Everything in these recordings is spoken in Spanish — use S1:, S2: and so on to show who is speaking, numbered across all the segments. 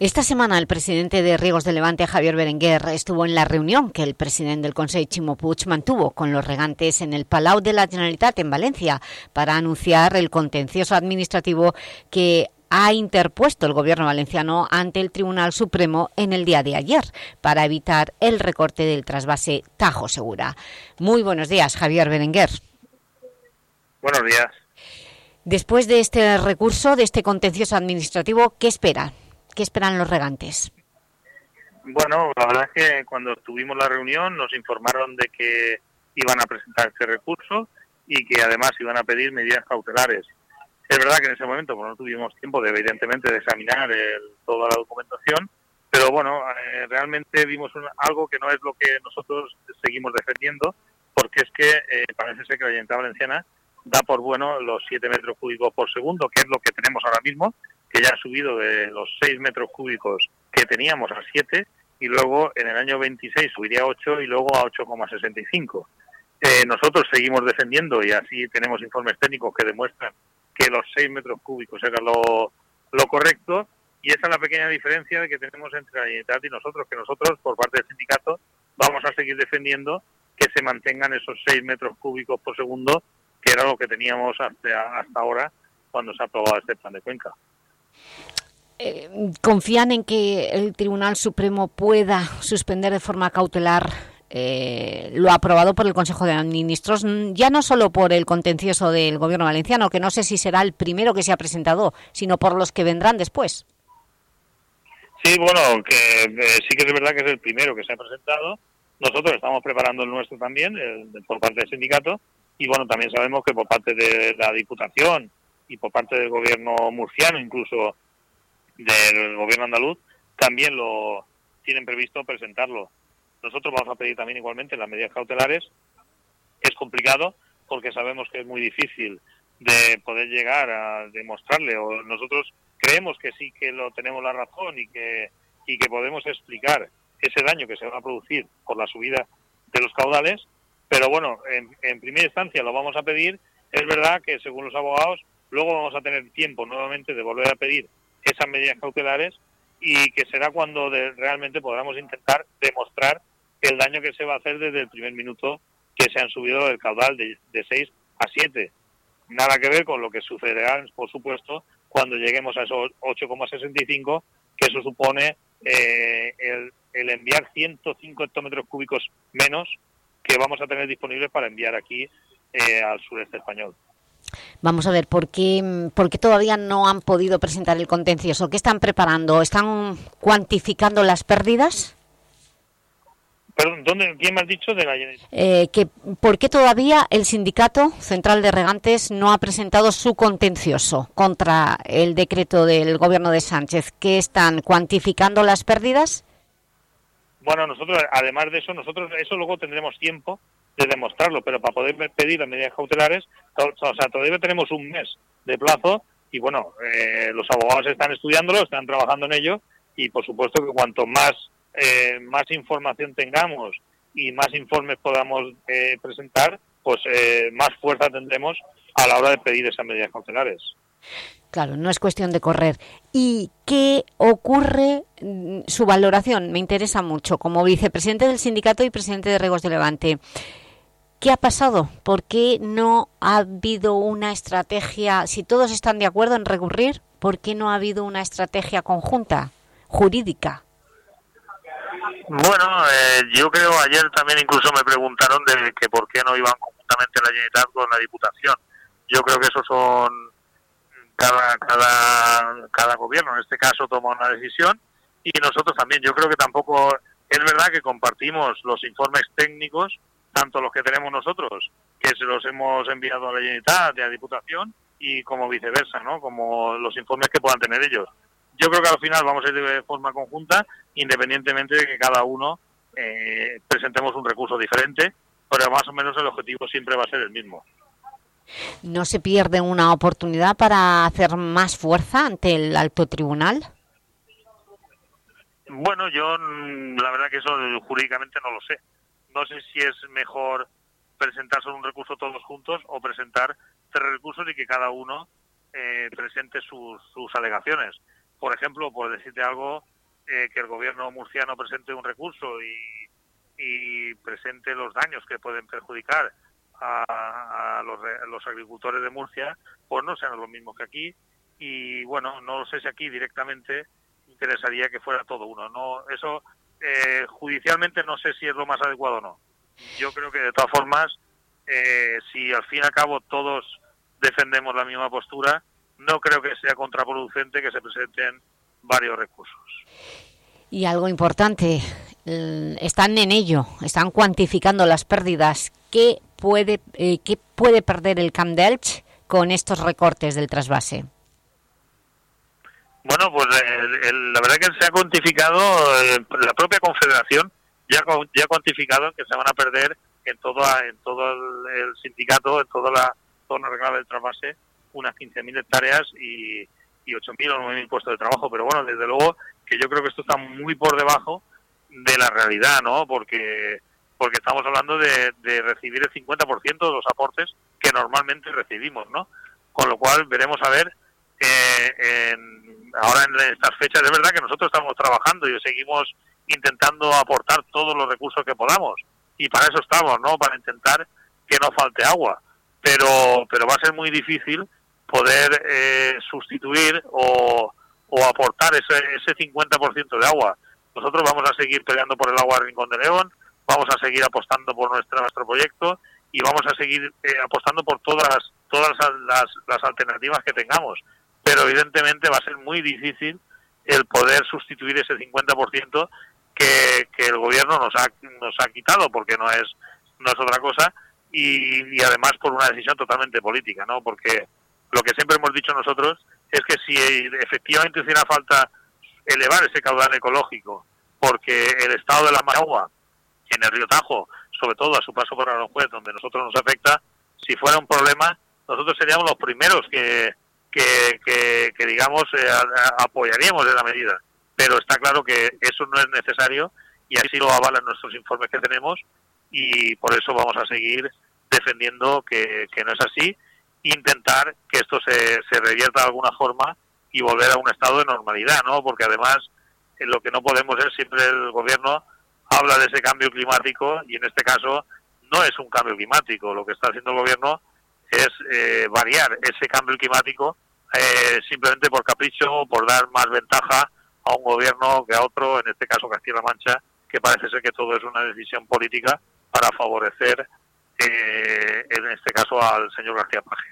S1: Esta semana el presidente de Riegos de Levante, Javier Berenguer, estuvo en la reunión que el presidente del Consejo, Chimo Puig, mantuvo con los regantes en el Palau de la Generalitat en Valencia para anunciar el contencioso administrativo que ha interpuesto el gobierno valenciano ante el Tribunal Supremo en el día de ayer para evitar el recorte del trasvase Tajo Segura. Muy buenos días, Javier Berenguer.
S2: Buenos días.
S1: Después de este recurso, de este contencioso administrativo, ¿qué espera? ¿Qué esperan los regantes?
S2: Bueno, la verdad es que cuando tuvimos la reunión nos informaron de que iban a presentar este recurso y que además iban a pedir medidas cautelares. Es verdad que en ese momento pues, no tuvimos tiempo de evidentemente de examinar toda la documentación, pero bueno, eh, realmente vimos algo que no es lo que nosotros seguimos defendiendo, porque es que eh, parece ser que la Generalitat Valenciana da por bueno los 7 metros cúbicos por segundo, que es lo que tenemos ahora mismo, que ya ha subido de los 6 metros cúbicos que teníamos a 7 y luego en el año 26 subiría a 8 y luego a 8,65. Eh, nosotros seguimos defendiendo y así tenemos informes técnicos que demuestran que los 6 metros cúbicos era lo, lo correcto y esa es la pequeña diferencia que tenemos entre la Generalitat y nosotros, que nosotros por parte del sindicato vamos a seguir defendiendo que se mantengan esos 6 metros cúbicos por segundo, que era lo que teníamos hasta, hasta ahora cuando se ha aprobado este plan de cuenca.
S1: Eh, ¿Confían en que el Tribunal Supremo pueda suspender de forma cautelar eh, lo aprobado por el Consejo de Ministros, ya no solo por el contencioso del Gobierno valenciano, que no sé si será el primero que se ha presentado, sino por los que vendrán después?
S2: Sí, bueno, que sí que es verdad que es el primero que se ha presentado. Nosotros estamos preparando el nuestro también, por parte del sindicato, y bueno, también sabemos que por parte de la Diputación y por parte del gobierno murciano, incluso del gobierno andaluz, también lo tienen previsto presentarlo. Nosotros vamos a pedir también igualmente las medidas cautelares. Es complicado porque sabemos que es muy difícil de poder llegar a demostrarle o nosotros creemos que sí que lo tenemos la razón y que y que podemos explicar ese daño que se va a producir por la subida de los caudales, pero bueno, en, en primera instancia lo vamos a pedir. Es verdad que según los abogados Luego vamos a tener tiempo nuevamente de volver a pedir esas medidas cautelares y que será cuando realmente podamos intentar demostrar el daño que se va a hacer desde el primer minuto que se han subido el caudal de, de 6 a 7. Nada que ver con lo que sucederá, por supuesto, cuando lleguemos a esos 8,65, que eso supone eh, el, el, enviar 105 hectómetros cúbicos menos que vamos a tener disponibles para enviar aquí eh, al sureste español.
S1: Vamos a ver, ¿por qué, ¿por qué, todavía no han podido presentar el contencioso? ¿Qué están preparando? ¿Están cuantificando las pérdidas?
S2: Perdón, ¿dónde, ¿quién me ha dicho de la
S1: eh, que, ¿Por qué todavía el Sindicato Central de Regantes no ha presentado su contencioso contra el decreto del Gobierno de Sánchez? ¿Qué están cuantificando las pérdidas?
S2: Bueno, nosotros, además de eso, nosotros eso luego tendremos tiempo de demostrarlo, pero para poder pedir las medidas cautelares, o sea, todavía tenemos un mes de plazo y bueno, eh, los abogados están estudiándolo, están trabajando en ello y por supuesto que cuanto más, eh, más información tengamos y más informes podamos eh, presentar, pues más fuerza tendremos a la hora de pedir esas medidas cautelares.
S1: Claro, no es cuestión de correr. ¿Y qué ocurre, mm, su valoración? Me interesa mucho, como vicepresidente del sindicato y presidente de Regos de Levante. ¿Qué ha pasado? ¿Por qué no ha habido una estrategia, si todos están de acuerdo en recurrir, ¿por qué no ha habido una estrategia conjunta, jurídica?
S2: Bueno, eh, yo creo, ayer también incluso me preguntaron de que por qué no iban conjuntamente la Generalitat con la Diputación. Yo creo que eso son, cada, cada, cada gobierno en este caso toma una decisión y nosotros también. Yo creo que tampoco, es verdad que compartimos los informes técnicos, tanto los que tenemos nosotros, que se los hemos enviado a la Generalitat, a la Diputación, y como viceversa, ¿no? Como los informes que puedan tener ellos. Yo creo que al final vamos a ir de forma conjunta, independientemente de que cada uno eh, presentemos un recurso diferente, pero más o menos el objetivo siempre va a ser el mismo.
S1: ¿No se pierde una oportunidad para hacer más fuerza ante el alto tribunal?
S2: Bueno, yo mm, la verdad que eso jurídicamente no lo sé. No sé si es mejor presentar solo un recurso todos juntos o presentar tres recursos y que cada uno eh, presente sus, sus alegaciones. Por ejemplo, por decirte algo, eh, que el gobierno murciano presente un recurso y, presente los daños que pueden perjudicar a, los, los, agricultores de Murcia, pues no sean los mismos que aquí. Y bueno, no sé si aquí directamente interesaría que fuera todo uno. No, eso eh, judicialmente no sé si es lo más adecuado o no. Yo creo que de todas formas, eh, si al fin y al cabo todos defendemos la misma postura, no creo que sea contraproducente que se presenten varios recursos.
S1: Y algo importante, están en ello, están cuantificando las pérdidas. ¿Qué puede, eh, ¿qué puede perder el Camp Delch con estos recortes del trasvase?
S2: Bueno, pues la verdad que se ha cuantificado, eh, la propia Confederación ya, ya ha cuantificado que se van a perder en todo, en todo el, sindicato, en toda la zona reglada del trasvase, unas 15.000 hectáreas y, y 8.000 o 9.000 puestos de trabajo. Pero bueno, desde luego que yo creo que esto está muy por debajo de la realidad, ¿no? Porque porque estamos hablando de, de recibir el 50% de los aportes que normalmente recibimos, ¿no? Con lo cual veremos a ver eh, en, ahora en estas fechas es verdad que nosotros estamos trabajando y seguimos intentando aportar todos los recursos que podamos y para eso estamos, ¿no? Para intentar que no falte agua, pero pero va a ser muy difícil poder eh, sustituir o, o aportar ese, ese 50% de agua. Nosotros vamos a seguir peleando por el agua de Rincón de León, vamos a seguir apostando por nuestro, nuestro proyecto y vamos a seguir eh, apostando por todas, todas las, las alternativas que tengamos pero evidentemente va a ser muy difícil el poder sustituir ese 50% que, que el gobierno nos ha, nos ha quitado, porque no es, no es otra cosa, y, además por una decisión totalmente política, ¿no? Porque lo que siempre hemos dicho nosotros es que si efectivamente hiciera falta elevar ese caudal ecológico, porque el estado de la agua en el río Tajo, sobre todo a su paso por Aranjuez, donde nosotros nos afecta, si fuera un problema, nosotros seríamos los primeros que, que, que, digamos, eh, apoyaríamos esa medida. Pero está claro que eso no es necesario y así lo avalan nuestros informes que tenemos y por eso vamos a seguir defendiendo que, no es así intentar que esto se, se revierta de alguna forma y volver a un estado de normalidad, ¿no? Porque además en lo que no podemos es siempre el gobierno habla de ese cambio climático y en este caso no es un cambio climático, lo que está haciendo el gobierno es eh, variar ese cambio climático eh, simplemente por capricho por dar más ventaja a un gobierno que a otro, en este caso Castilla-La Mancha, que parece ser que todo es una decisión política para favorecer, eh, en este caso, al señor García Paje.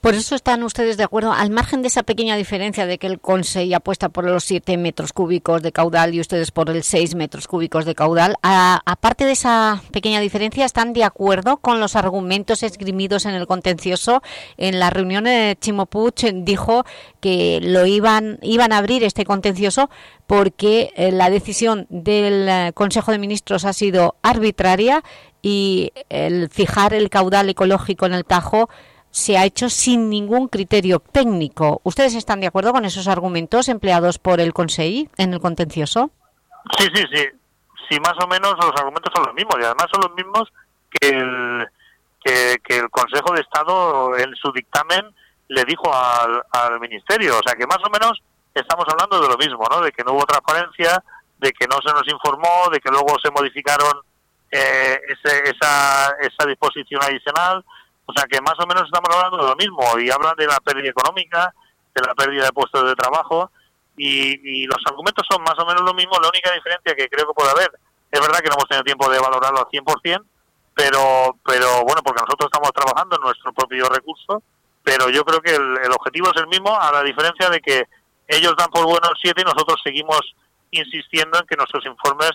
S1: Por eso están ustedes de acuerdo, al margen de esa pequeña diferencia de que el Consejo apuesta por los 7 metros cúbicos de caudal y ustedes por el 6 metros cúbicos de caudal, aparte de esa pequeña diferencia, ¿están de acuerdo con los argumentos esgrimidos en el contencioso? En la reunión de Chimopuch dijo que lo iban, iban a abrir este contencioso porque eh, la decisión del eh, Consejo de Ministros ha sido arbitraria y el fijar el caudal ecológico en el Tajo se ha hecho sin ningún criterio técnico. ¿Ustedes están de acuerdo con esos argumentos empleados por el Consejo en el contencioso?
S2: Sí, sí, sí. Sí, más o menos los argumentos son los mismos y además son los mismos que el, que, el Consejo de Estado en su dictamen le dijo al, al Ministerio. O sea que más o menos estamos hablando de lo mismo, ¿no? De que no hubo transparencia, de que no se nos informó, de que luego se modificaron eh, esa, esa disposición adicional, o sea que más o menos estamos hablando de lo mismo y hablan de la pérdida económica, de la pérdida de puestos de trabajo y, los argumentos son más o menos lo mismo. La única diferencia que creo que puede haber, es verdad que no hemos tenido tiempo de valorarlo al 100%, pero, pero bueno, porque nosotros estamos trabajando en nuestro propio recurso, pero yo creo que el, el objetivo es el mismo, a la diferencia de que ellos dan por bueno el 7 y nosotros seguimos insistiendo en que nuestros informes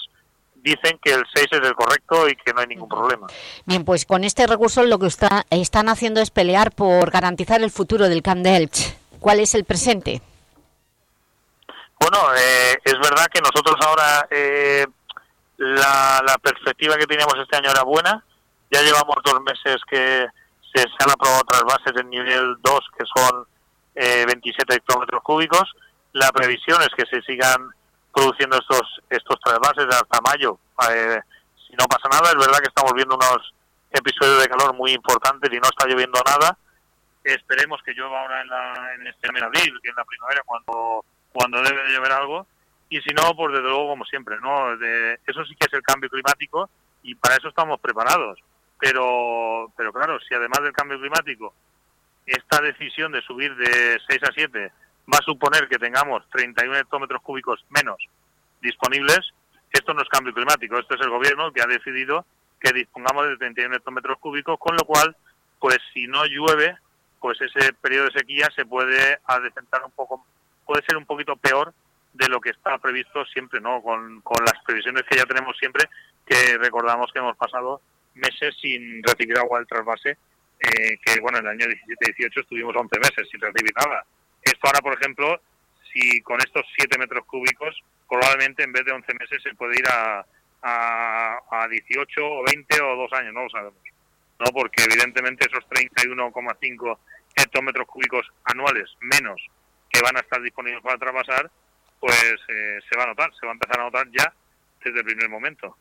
S2: dicen que el 6 es el correcto y que no hay ningún problema.
S1: Bien, pues con este recurso lo que están haciendo es pelear por garantizar el futuro del Camp de Elche. ¿Cuál es el presente?
S2: Bueno, eh, es verdad que nosotros ahora eh, la, perspectiva que teníamos este año era buena. Ya llevamos dos meses que se, han aprobado otras bases en nivel 2 que son 27 eh, hectómetros cúbicos. La previsión es que se sigan produciendo estos estos trasvases hasta mayo. Eh, si no pasa nada, es verdad que estamos viendo unos episodios de calor muy importantes y no está lloviendo nada. Esperemos que llueva ahora en, la, en este de abril, que en la primavera, cuando, cuando debe de llover algo. Y si no, pues desde luego, como siempre, ¿no? De, eso sí que es el cambio climático y para eso estamos preparados. Pero, pero claro, si además del cambio climático, esta decisión de subir de 6 a 7 va a suponer que tengamos 31 hectómetros cúbicos menos disponibles, esto no es cambio climático, esto es el gobierno que ha decidido que dispongamos de 31 hectómetros cúbicos, con lo cual, pues si no llueve, pues ese periodo de sequía se puede adecentar un poco, puede ser un poquito peor de lo que está previsto siempre, ¿no? Con, las previsiones que ya tenemos siempre, que recordamos que hemos pasado meses sin recibir agua del trasvase, eh, que bueno, en el año 17-18 estuvimos 11 meses sin recibir nada. Esto ahora, por ejemplo, si con estos 7 metros cúbicos, probablemente en vez de 11 meses se puede ir a, a, a 18 o 20 o 2 años, no lo sabemos. ¿no? Porque evidentemente esos 31,5 hectómetros cúbicos anuales menos que van a estar disponibles para trasvasar, pues eh, se va a notar, se va a empezar a notar ya desde el primer momento.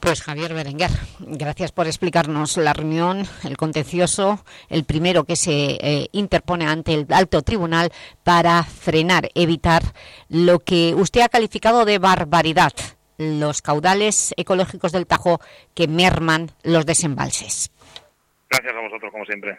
S1: Pues Javier Berenguer, gracias por explicarnos la reunión, el contencioso, el primero que se eh, interpone ante el alto tribunal para frenar, evitar lo que usted ha calificado de barbaridad, los caudales ecológicos del Tajo que merman los desembalses.
S2: Gracias a vosotros, como siempre.